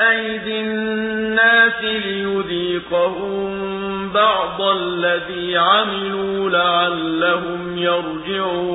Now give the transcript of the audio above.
أَيْدِي النَّاسِ لِيُذِيقَهُم بَعْضَ الَّذِي عَمِلُوا لَعَلَّهُمْ يَرْجِعُونَ.